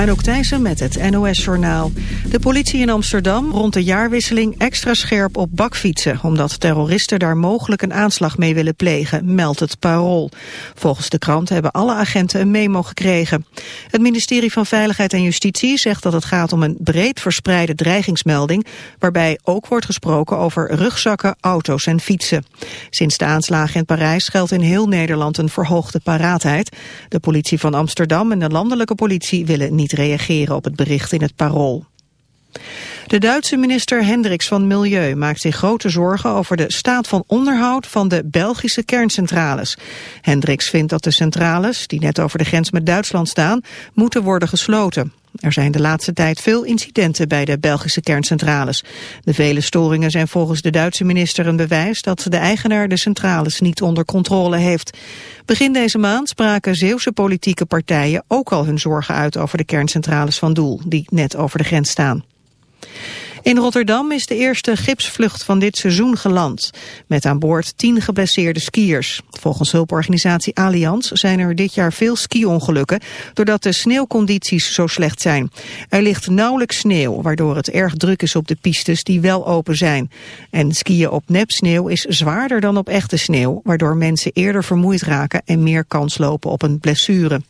Anouk Thijssen met het NOS-journaal. De politie in Amsterdam rond de jaarwisseling extra scherp op bakfietsen... omdat terroristen daar mogelijk een aanslag mee willen plegen, meldt het Parool. Volgens de krant hebben alle agenten een memo gekregen. Het ministerie van Veiligheid en Justitie zegt dat het gaat om een breed verspreide dreigingsmelding... waarbij ook wordt gesproken over rugzakken, auto's en fietsen. Sinds de aanslagen in Parijs geldt in heel Nederland een verhoogde paraatheid. De politie van Amsterdam en de landelijke politie willen niet reageren op het bericht in het Parool. De Duitse minister Hendricks van Milieu maakt zich grote zorgen over de staat van onderhoud van de Belgische kerncentrales. Hendricks vindt dat de centrales, die net over de grens met Duitsland staan, moeten worden gesloten. Er zijn de laatste tijd veel incidenten bij de Belgische kerncentrales. De vele storingen zijn volgens de Duitse minister een bewijs dat de eigenaar de centrales niet onder controle heeft. Begin deze maand spraken Zeeuwse politieke partijen ook al hun zorgen uit over de kerncentrales van Doel, die net over de grens staan. In Rotterdam is de eerste gipsvlucht van dit seizoen geland. Met aan boord tien geblesseerde skiers. Volgens hulporganisatie Allianz zijn er dit jaar veel ski-ongelukken... doordat de sneeuwcondities zo slecht zijn. Er ligt nauwelijks sneeuw, waardoor het erg druk is op de pistes die wel open zijn. En skiën op nepsneeuw is zwaarder dan op echte sneeuw... waardoor mensen eerder vermoeid raken en meer kans lopen op een blessure.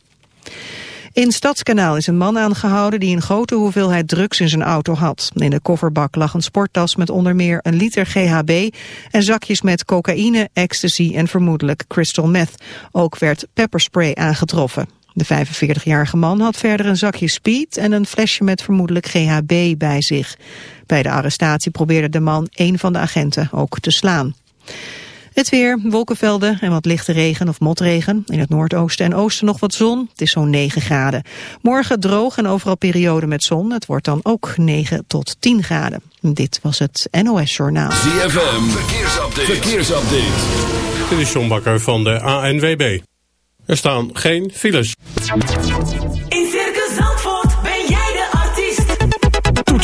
In Stadskanaal is een man aangehouden die een grote hoeveelheid drugs in zijn auto had. In de kofferbak lag een sporttas met onder meer een liter GHB en zakjes met cocaïne, ecstasy en vermoedelijk crystal meth. Ook werd pepperspray aangetroffen. De 45-jarige man had verder een zakje speed en een flesje met vermoedelijk GHB bij zich. Bij de arrestatie probeerde de man een van de agenten ook te slaan. Het weer, wolkenvelden en wat lichte regen of motregen. In het noordoosten en oosten nog wat zon. Het is zo'n 9 graden. Morgen droog en overal periode met zon. Het wordt dan ook 9 tot 10 graden. Dit was het NOS Journaal. ZFM, verkeersupdate. verkeersupdate. Dit is John Bakker van de ANWB. Er staan geen files.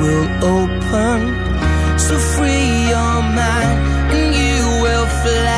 will open. So free your mind and you will fly.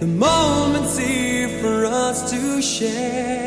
The moment's here for us to share.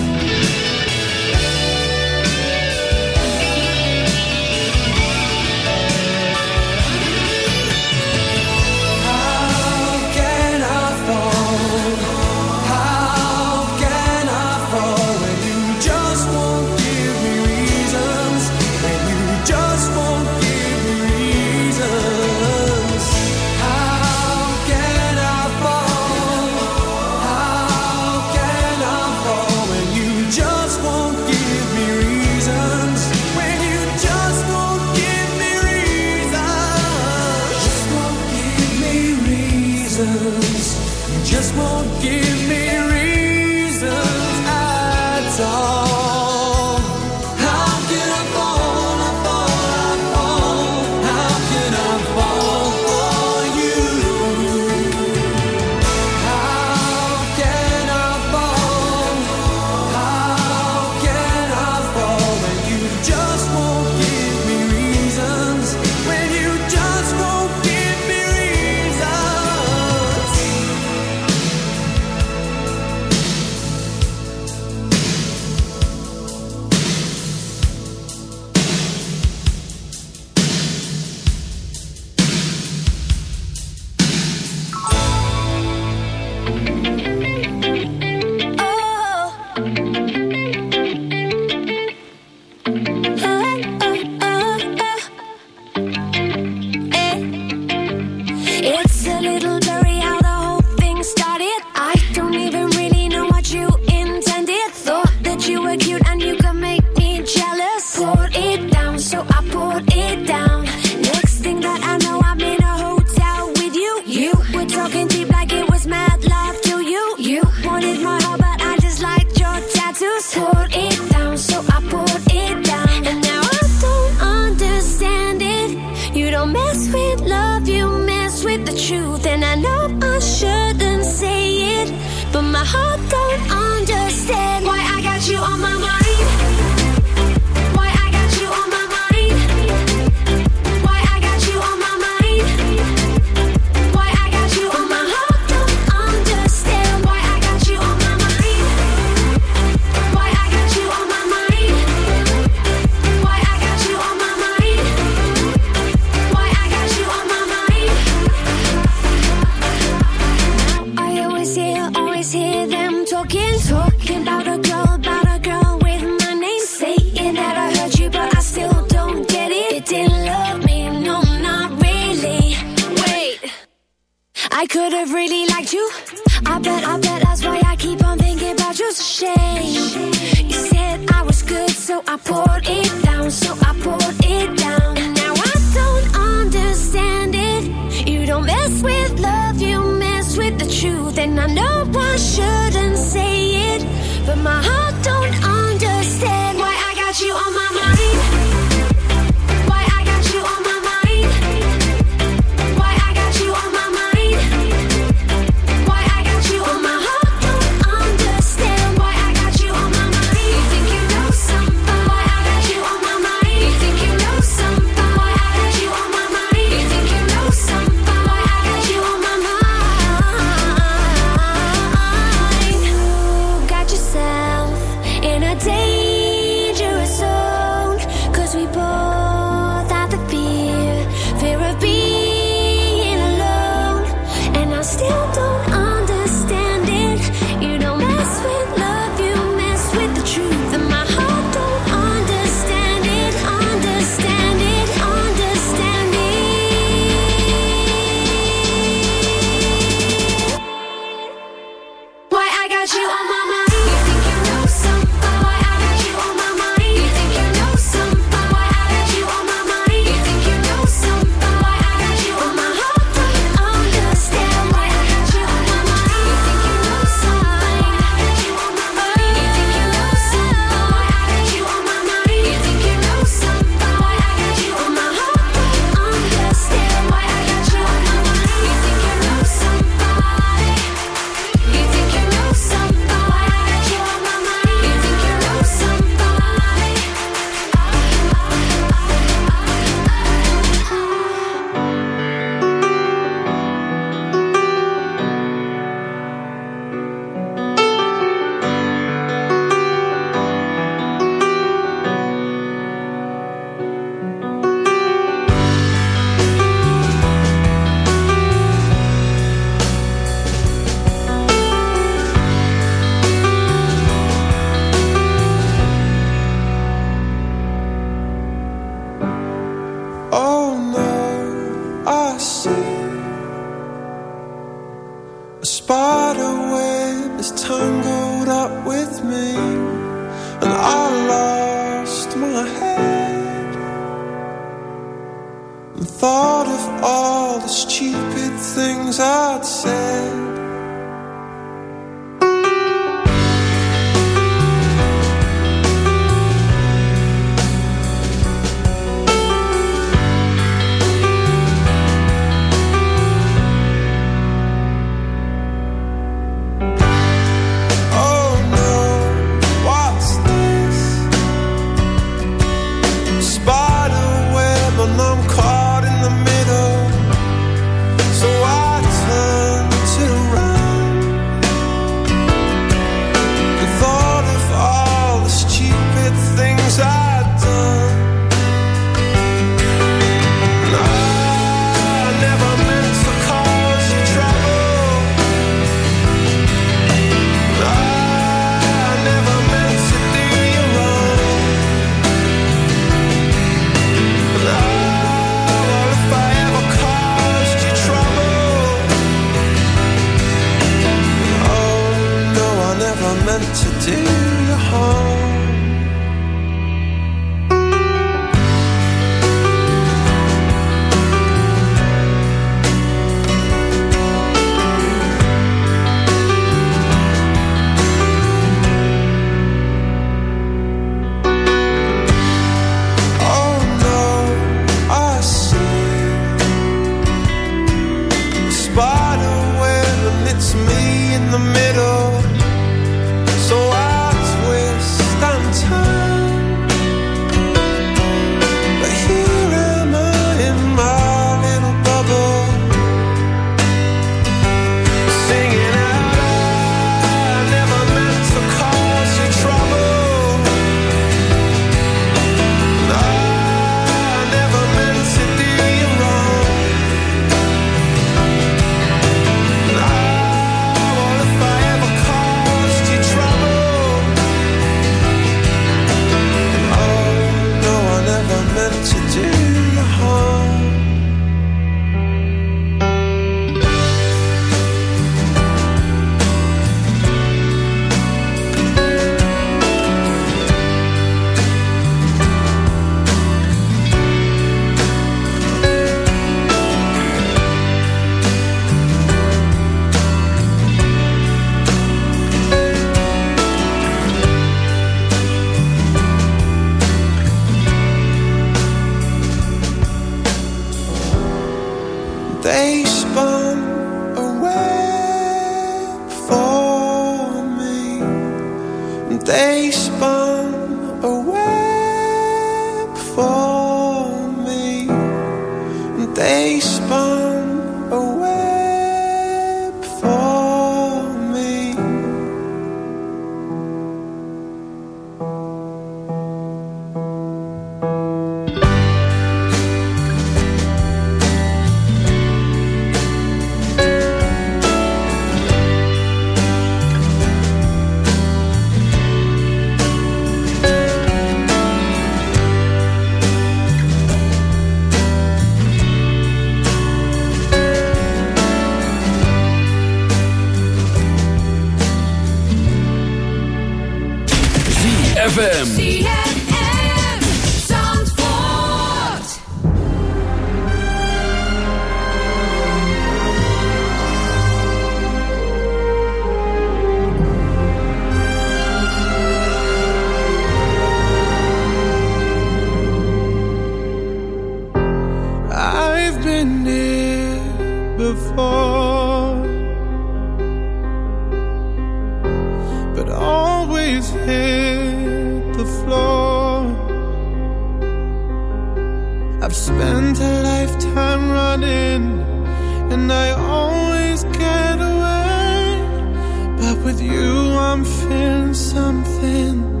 you, I'm feeling something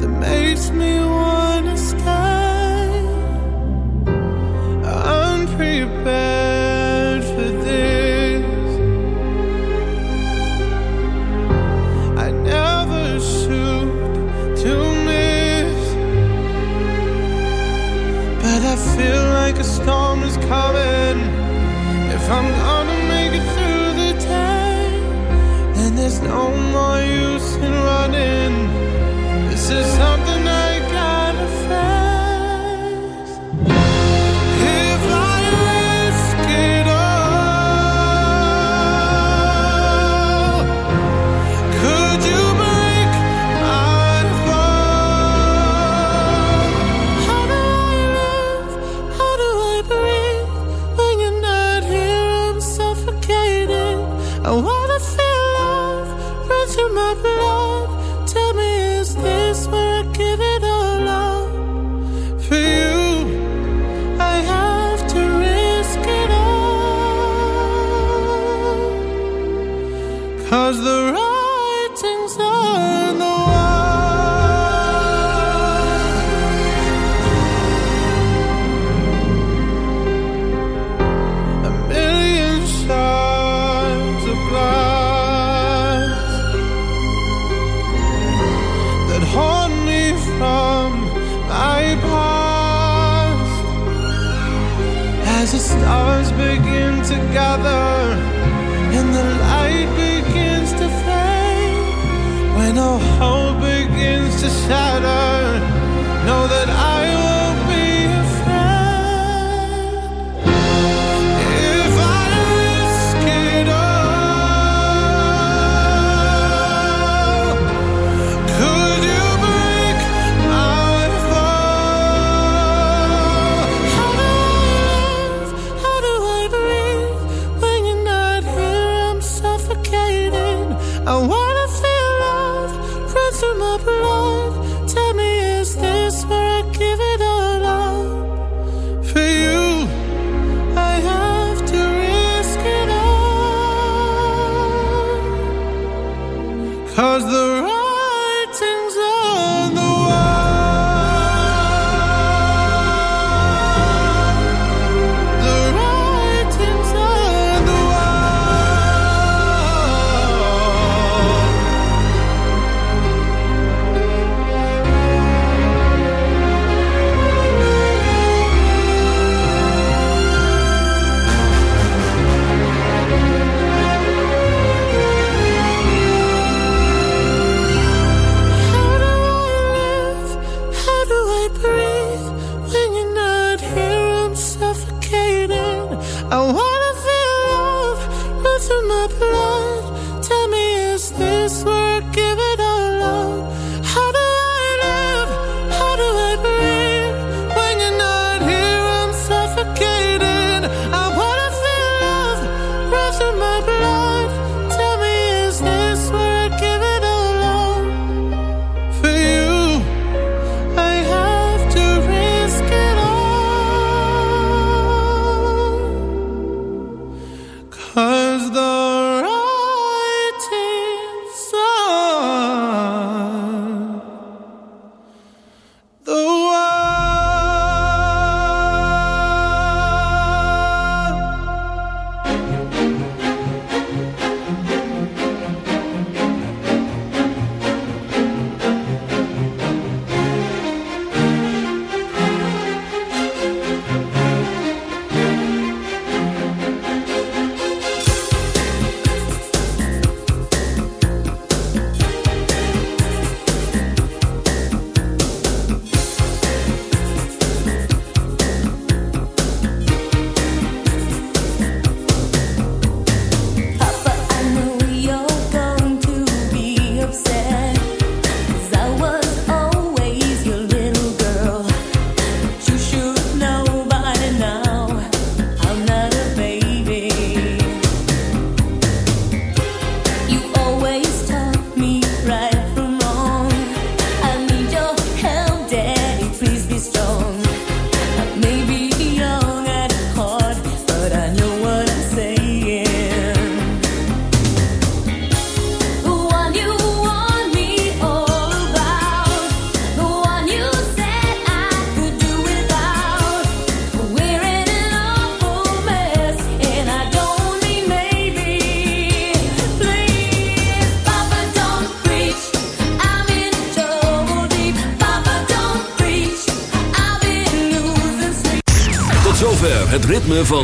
that makes me wanna stay unprepared.